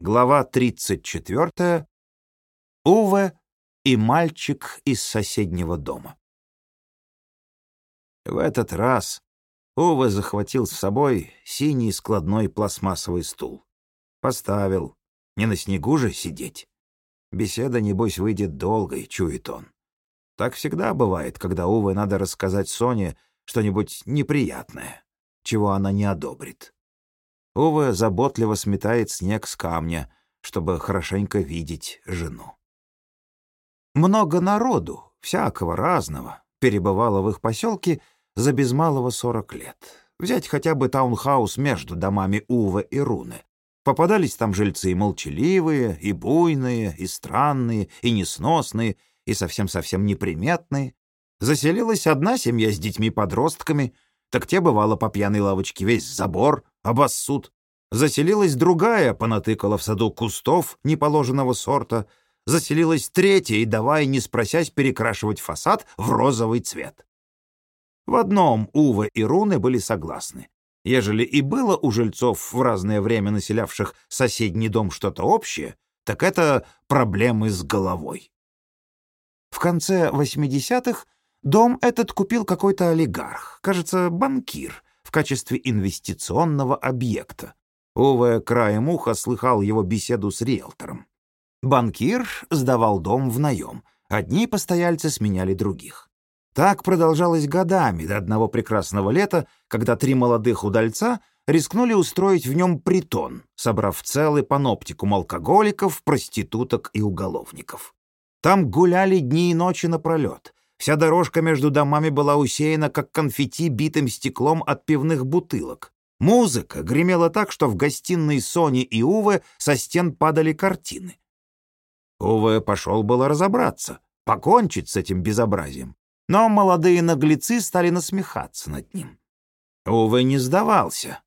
Глава 34. Уве и мальчик из соседнего дома. В этот раз Уве захватил с собой синий складной пластмассовый стул. Поставил. Не на снегу же сидеть. Беседа, небось, выйдет долгой, чует он. Так всегда бывает, когда Уве надо рассказать Соне что-нибудь неприятное, чего она не одобрит. Ова заботливо сметает снег с камня, чтобы хорошенько видеть жену. Много народу, всякого разного, перебывало в их поселке за без малого сорок лет. Взять хотя бы таунхаус между домами Ува и Руны. Попадались там жильцы и молчаливые, и буйные, и странные, и несносные, и совсем-совсем неприметные. Заселилась одна семья с детьми-подростками, так те, бывало, по пьяной лавочке весь забор обоссут. Заселилась другая, понатыкала в саду кустов неположенного сорта. Заселилась третья и давай, не спросясь, перекрашивать фасад в розовый цвет. В одном Ува и Руны были согласны. Ежели и было у жильцов в разное время населявших соседний дом что-то общее, так это проблемы с головой. В конце 80-х дом этот купил какой-то олигарх, кажется, банкир, в качестве инвестиционного объекта. Уве краем уха слыхал его беседу с риэлтором. Банкир сдавал дом в наем. Одни постояльцы сменяли других. Так продолжалось годами до одного прекрасного лета, когда три молодых удальца рискнули устроить в нем притон, собрав целый паноптикум алкоголиков, проституток и уголовников. Там гуляли дни и ночи напролет. Вся дорожка между домами была усеяна, как конфетти, битым стеклом от пивных бутылок. Музыка гремела так, что в гостиной Сони и Увы со стен падали картины. Увы пошел было разобраться, покончить с этим безобразием. Но молодые наглецы стали насмехаться над ним. Увы не сдавался.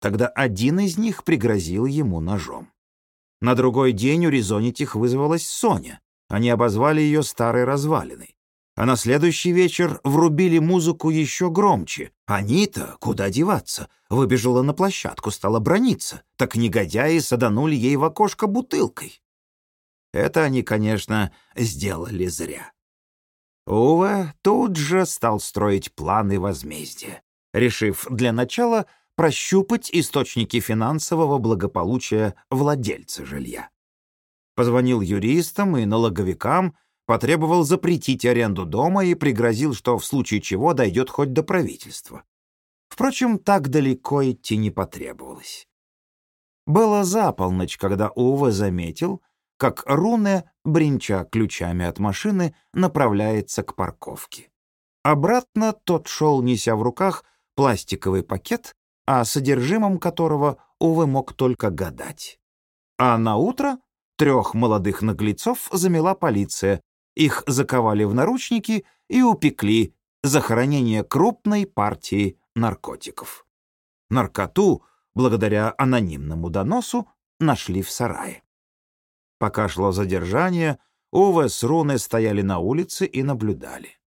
Тогда один из них пригрозил ему ножом. На другой день у Резонитих вызвалась Соня. Они обозвали ее старой развалиной. А на следующий вечер врубили музыку еще громче. Анита, куда деваться, выбежала на площадку, стала брониться. Так негодяи саданули ей в окошко бутылкой. Это они, конечно, сделали зря. Ува тут же стал строить планы возмездия, решив для начала прощупать источники финансового благополучия владельца жилья. Позвонил юристам и налоговикам, потребовал запретить аренду дома и пригрозил, что в случае чего дойдет хоть до правительства. Впрочем, так далеко идти не потребовалось. Было за полночь, когда Ува заметил, как Руне, бренча ключами от машины, направляется к парковке. Обратно тот шел, неся в руках пластиковый пакет, о содержимом которого Увы мог только гадать. А на утро трех молодых наглецов замела полиция, их заковали в наручники и упекли за хранение крупной партии наркотиков. Наркоту, благодаря анонимному доносу, нашли в сарае. Пока шло задержание, Уве с Руны стояли на улице и наблюдали.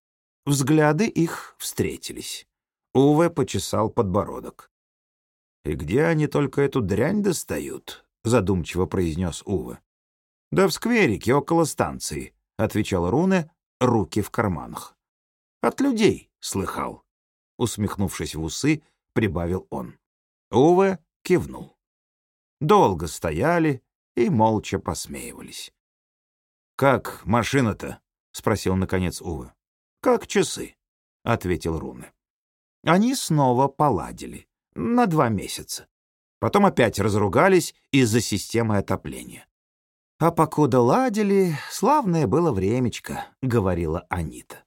Взгляды их встретились. Уве почесал подбородок. «И где они только эту дрянь достают?» — задумчиво произнес Уве. «Да в скверике, около станции», — отвечал Руне, руки в карманах. «От людей слыхал», — усмехнувшись в усы, прибавил он. Уве кивнул. Долго стояли и молча посмеивались. «Как машина-то?» — спросил, наконец, Уве. «Как часы», — ответил Руне. Они снова поладили. На два месяца. Потом опять разругались из-за системы отопления. «А покуда ладили, славное было времечко», — говорила Анита.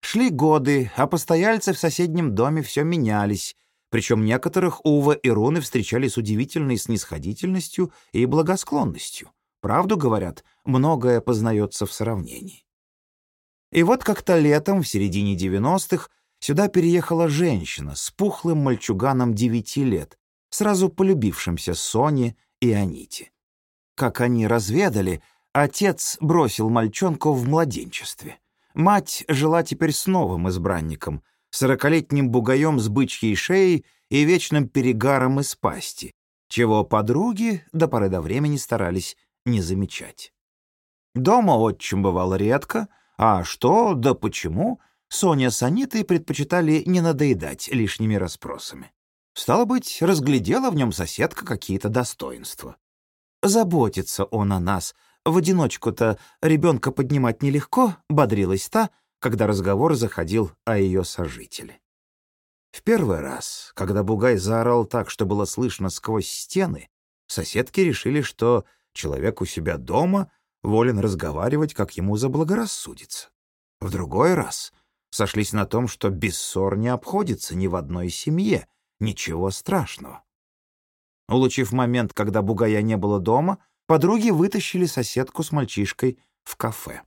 Шли годы, а постояльцы в соседнем доме все менялись, причем некоторых Ува и Руны встречали с удивительной снисходительностью и благосклонностью. Правду говорят, многое познается в сравнении. И вот как-то летом, в середине девяностых, сюда переехала женщина с пухлым мальчуганом девяти лет, сразу полюбившимся Соне и Аните. Как они разведали, отец бросил мальчонку в младенчестве. Мать жила теперь с новым избранником, сорокалетним бугаем с бычьей шеей и вечным перегаром из пасти, чего подруги до поры до времени старались не замечать. Дома отчим бывало редко, а что да почему Соня с Анитой предпочитали не надоедать лишними расспросами. Стало быть, разглядела в нем соседка какие-то достоинства. Заботится он о нас. В одиночку-то ребенка поднимать нелегко, бодрилась та, когда разговор заходил о ее сожителе. В первый раз, когда Бугай заорал так, что было слышно сквозь стены, соседки решили, что человек у себя дома волен разговаривать, как ему заблагорассудится. В другой раз сошлись на том, что без ссор не обходится ни в одной семье, ничего страшного. Улучив момент, когда Бугая не было дома, подруги вытащили соседку с мальчишкой в кафе.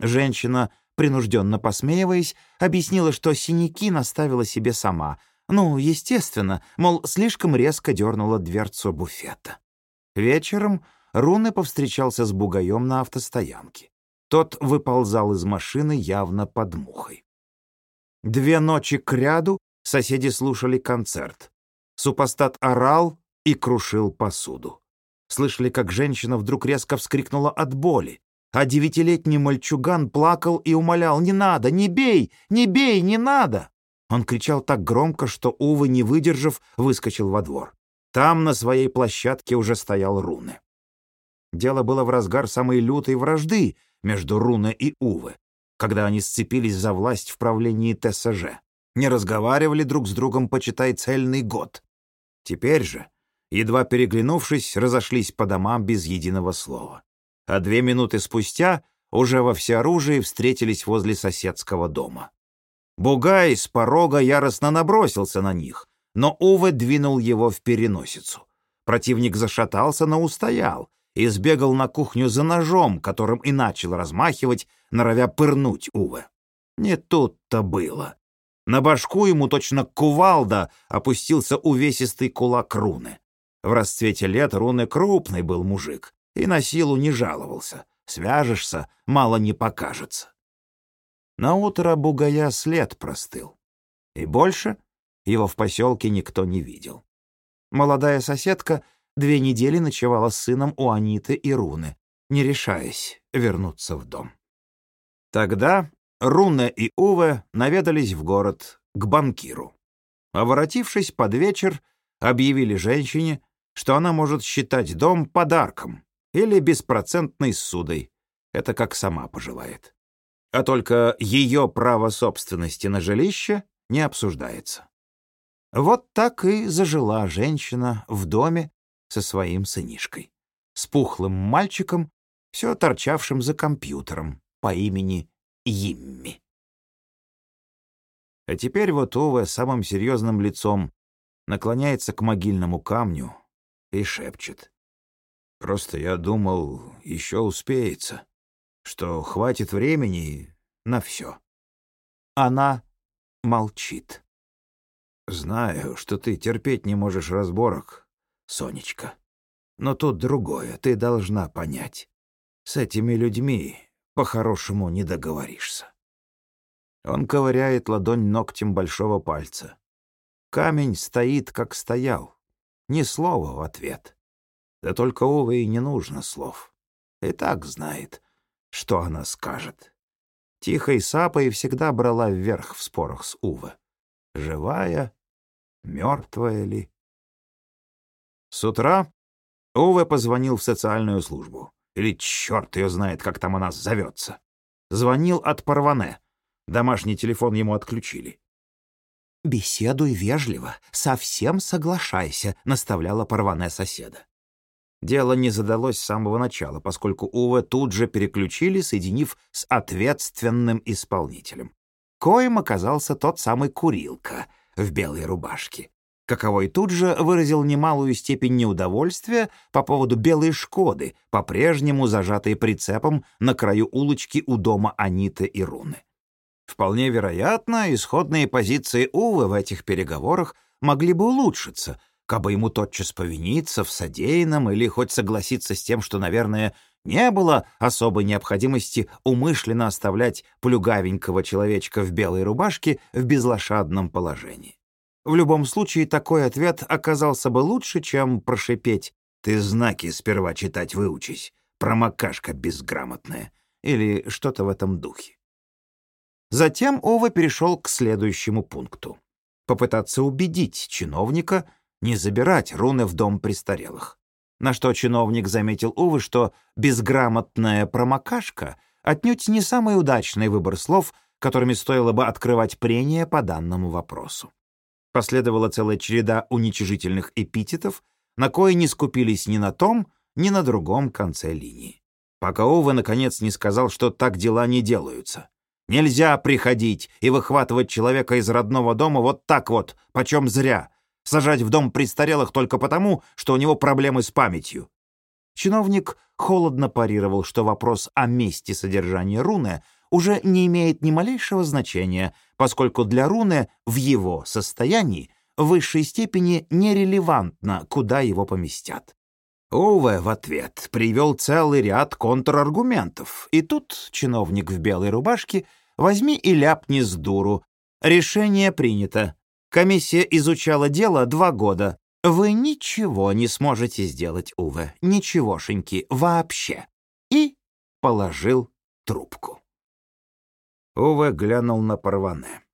Женщина принужденно посмеиваясь, объяснила, что синяки наставила себе сама. Ну, естественно, мол, слишком резко дернула дверцу буфета. Вечером Руны повстречался с бугаем на автостоянке. Тот выползал из машины явно под мухой. Две ночи кряду соседи слушали концерт. Супостат орал и крушил посуду. Слышали, как женщина вдруг резко вскрикнула от боли а девятилетний мальчуган плакал и умолял «Не надо! Не бей! Не бей! Не надо!» Он кричал так громко, что Ува, не выдержав, выскочил во двор. Там на своей площадке уже стоял Руны. Дело было в разгар самой лютой вражды между Руны и Увы, когда они сцепились за власть в правлении ТСЖ. Не разговаривали друг с другом, почитай, цельный год. Теперь же, едва переглянувшись, разошлись по домам без единого слова а две минуты спустя уже во всеоружии встретились возле соседского дома. Бугай с порога яростно набросился на них, но Уве двинул его в переносицу. Противник зашатался, но устоял и сбегал на кухню за ножом, которым и начал размахивать, норовя пырнуть Уве. Не тут-то было. На башку ему точно кувалда опустился увесистый кулак руны. В расцвете лет руны крупный был мужик, и на силу не жаловался. Свяжешься, мало не покажется. На утро бугая след простыл. И больше его в поселке никто не видел. Молодая соседка две недели ночевала с сыном у Аниты и Руны, не решаясь вернуться в дом. Тогда Руна и Уве наведались в город к банкиру. А воротившись под вечер, объявили женщине, что она может считать дом подарком, или беспроцентной ссудой. Это как сама пожелает. А только ее право собственности на жилище не обсуждается. Вот так и зажила женщина в доме со своим сынишкой, с пухлым мальчиком, все торчавшим за компьютером по имени Йимми. А теперь вот Ова самым серьезным лицом наклоняется к могильному камню и шепчет. Просто я думал, еще успеется, что хватит времени на все. Она молчит. Знаю, что ты терпеть не можешь разборок, Сонечка. Но тут другое, ты должна понять. С этими людьми по-хорошему не договоришься. Он ковыряет ладонь ногтем большого пальца. Камень стоит, как стоял. Ни слова в ответ. Да только Уве и не нужно слов. И так знает, что она скажет. Тихой сапой всегда брала вверх в спорах с Уве. Живая, мертвая ли? С утра Уве позвонил в социальную службу. Или черт ее знает, как там она зовется. Звонил от Парване. Домашний телефон ему отключили. «Беседуй вежливо, совсем соглашайся», — наставляла Парване соседа. Дело не задалось с самого начала, поскольку Уве тут же переключили, соединив с ответственным исполнителем. Коим оказался тот самый Курилка в белой рубашке. Каковой тут же выразил немалую степень неудовольствия по поводу белой «Шкоды», по-прежнему зажатой прицепом на краю улочки у дома Аниты и Руны. Вполне вероятно, исходные позиции Увы в этих переговорах могли бы улучшиться, кабы ему тотчас повиниться в содеянном или хоть согласиться с тем, что, наверное, не было особой необходимости умышленно оставлять плюгавенького человечка в белой рубашке в безлошадном положении. В любом случае, такой ответ оказался бы лучше, чем прошипеть «Ты знаки сперва читать выучись, промокашка безграмотная» или что-то в этом духе. Затем Ова перешел к следующему пункту. Попытаться убедить чиновника не забирать руны в дом престарелых. На что чиновник заметил Увы, что безграмотная промокашка отнюдь не самый удачный выбор слов, которыми стоило бы открывать прения по данному вопросу. Последовала целая череда уничижительных эпитетов, на кое не скупились ни на том, ни на другом конце линии. Пока Ова наконец не сказал, что так дела не делаются. Нельзя приходить и выхватывать человека из родного дома вот так вот, почем зря, сажать в дом престарелых только потому, что у него проблемы с памятью. Чиновник холодно парировал, что вопрос о месте содержания руны уже не имеет ни малейшего значения, поскольку для руны в его состоянии в высшей степени нерелевантно, куда его поместят. Уве в ответ привел целый ряд контраргументов, и тут чиновник в белой рубашке возьми и ляпни с дуру. Решение принято. Комиссия изучала дело два года. Вы ничего не сможете сделать, Уве, ничегошеньки, вообще. И положил трубку. Уве глянул на Парване.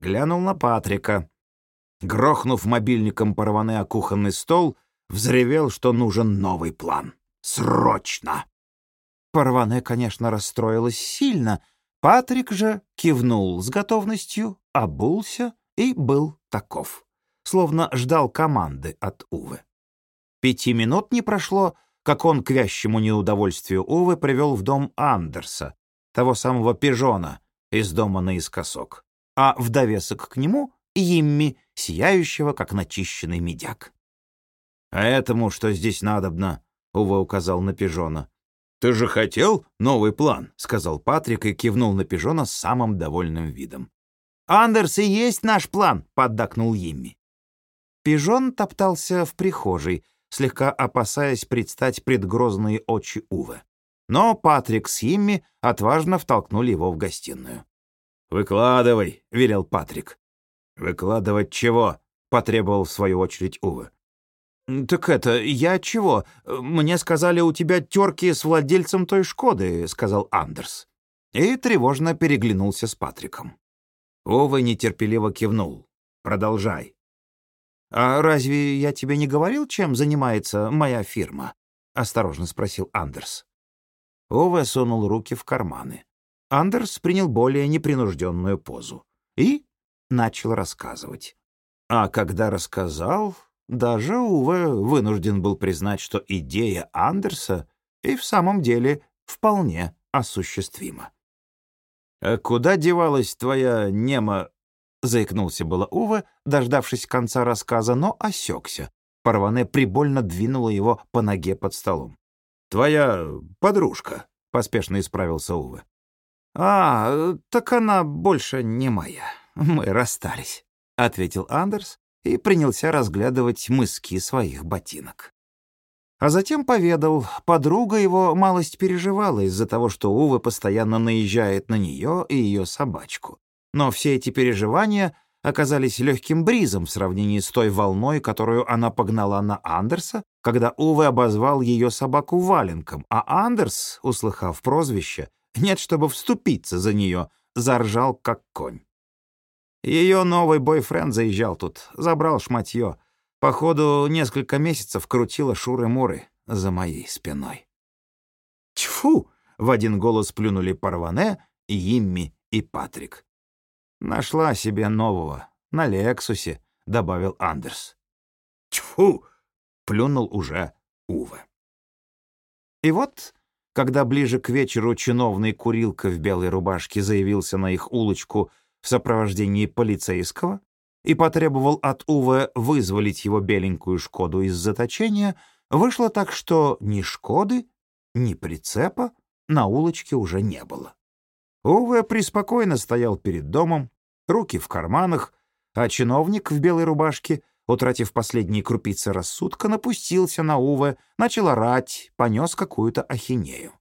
Глянул на Патрика. Грохнув мобильником Парване о кухонный стол, взревел, что нужен новый план. Срочно! Парване, конечно, расстроилась сильно. Патрик же кивнул с готовностью, обулся и был таков. Словно ждал команды от Увы. Пяти минут не прошло, как он к вящему неудовольствию Увы привел в дом Андерса, того самого пижона, из дома наискосок, а в довесок к нему — Йимми, сияющего, как начищенный медяк. «А этому что здесь надобно?» — Ува указал на пижона. «Ты же хотел новый план?» — сказал Патрик и кивнул на пижона с самым довольным видом. «Андерс и есть наш план!» — поддакнул Йимми. Пижон топтался в прихожей, слегка опасаясь предстать пред грозные очи Увы но Патрик с Химми отважно втолкнули его в гостиную. «Выкладывай», — велел Патрик. «Выкладывать чего?» — потребовал в свою очередь Увы. «Так это, я чего? Мне сказали, у тебя терки с владельцем той «Шкоды», — сказал Андерс. И тревожно переглянулся с Патриком. Ова нетерпеливо кивнул. «Продолжай». «А разве я тебе не говорил, чем занимается моя фирма?» — осторожно спросил Андерс. Ова сунул руки в карманы. Андерс принял более непринужденную позу и начал рассказывать. А когда рассказал, даже Уве вынужден был признать, что идея Андерса и в самом деле вполне осуществима. «А куда девалась твоя нема?» — заикнулся было Уве, дождавшись конца рассказа, но осекся. Парване прибольно двинула его по ноге под столом. «Твоя подружка», — поспешно исправился Увы. «А, так она больше не моя. Мы расстались», — ответил Андерс и принялся разглядывать мыски своих ботинок. А затем поведал, подруга его малость переживала из-за того, что Увы постоянно наезжает на нее и ее собачку. Но все эти переживания оказались легким бризом в сравнении с той волной, которую она погнала на Андерса, когда Уве обозвал ее собаку валенком, а Андерс, услыхав прозвище, нет, чтобы вступиться за нее, заржал как конь. Ее новый бойфренд заезжал тут, забрал шматье. Походу, несколько месяцев крутила шуры-муры за моей спиной. «Тьфу!» — в один голос плюнули Парване, Йимми и Патрик. «Нашла себе нового, на Лексусе», — добавил Андерс. «Тьфу!» — плюнул уже Уве. И вот, когда ближе к вечеру чиновный курилка в белой рубашке заявился на их улочку в сопровождении полицейского и потребовал от Уве вызволить его беленькую «Шкоду» из заточения, вышло так, что ни «Шкоды», ни прицепа на улочке уже не было. Уве преспокойно стоял перед домом, руки в карманах, а чиновник в белой рубашке, утратив последние крупицы рассудка, напустился на Уве, начал орать, понес какую-то ахинею.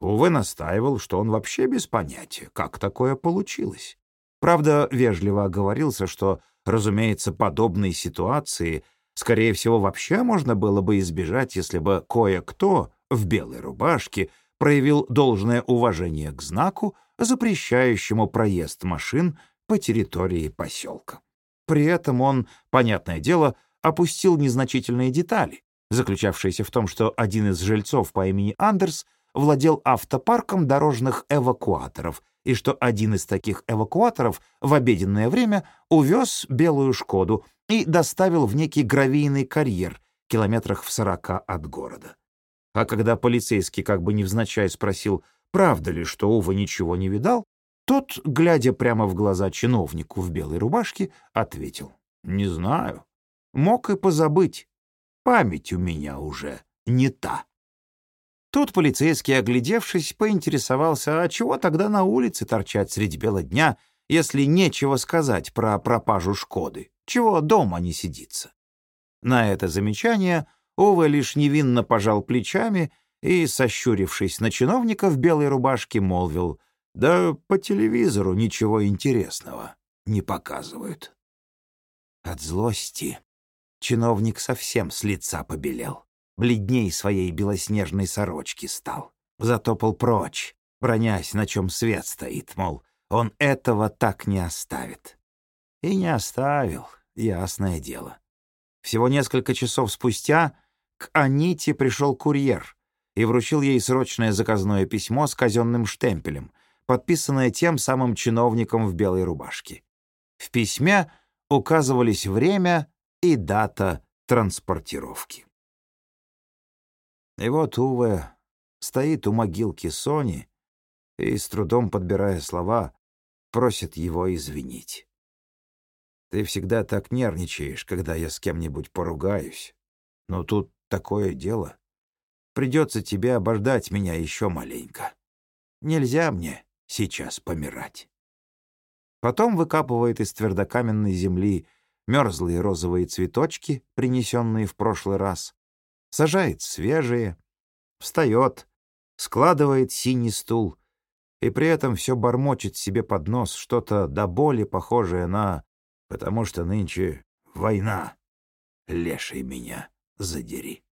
Уве настаивал, что он вообще без понятия, как такое получилось. Правда, вежливо оговорился, что Разумеется, подобные ситуации, скорее всего, вообще можно было бы избежать, если бы кое-кто в белой рубашке проявил должное уважение к знаку, запрещающему проезд машин по территории поселка. При этом он, понятное дело, опустил незначительные детали, заключавшиеся в том, что один из жильцов по имени Андерс владел автопарком дорожных эвакуаторов и что один из таких эвакуаторов в обеденное время увез белую «Шкоду» и доставил в некий гравийный карьер километрах в сорока от города. А когда полицейский как бы невзначай спросил, правда ли, что Ува ничего не видал, тот, глядя прямо в глаза чиновнику в белой рубашке, ответил, «Не знаю. Мог и позабыть. Память у меня уже не та». Тут полицейский, оглядевшись, поинтересовался, а чего тогда на улице торчать средь бела дня, если нечего сказать про пропажу Шкоды? Чего дома не сидится? На это замечание Ова лишь невинно пожал плечами и, сощурившись на чиновника в белой рубашке, молвил, «Да по телевизору ничего интересного не показывают». От злости чиновник совсем с лица побелел, бледней своей белоснежной сорочки стал, затопал прочь, бронясь, на чем свет стоит, мол, он этого так не оставит. И не оставил, ясное дело. Всего несколько часов спустя к Аните пришел курьер и вручил ей срочное заказное письмо с казенным штемпелем, подписанное тем самым чиновником в белой рубашке. В письме указывались время и дата транспортировки. И вот Уве стоит у могилки Сони и, с трудом подбирая слова, просит его извинить. «Ты всегда так нервничаешь, когда я с кем-нибудь поругаюсь. Но тут такое дело. Придется тебе обождать меня еще маленько. Нельзя мне сейчас помирать. Потом выкапывает из твердокаменной земли мерзлые розовые цветочки, принесенные в прошлый раз, сажает свежие, встает, складывает синий стул и при этом все бормочет себе под нос что-то до боли похожее на «потому что нынче война, леший меня» задери.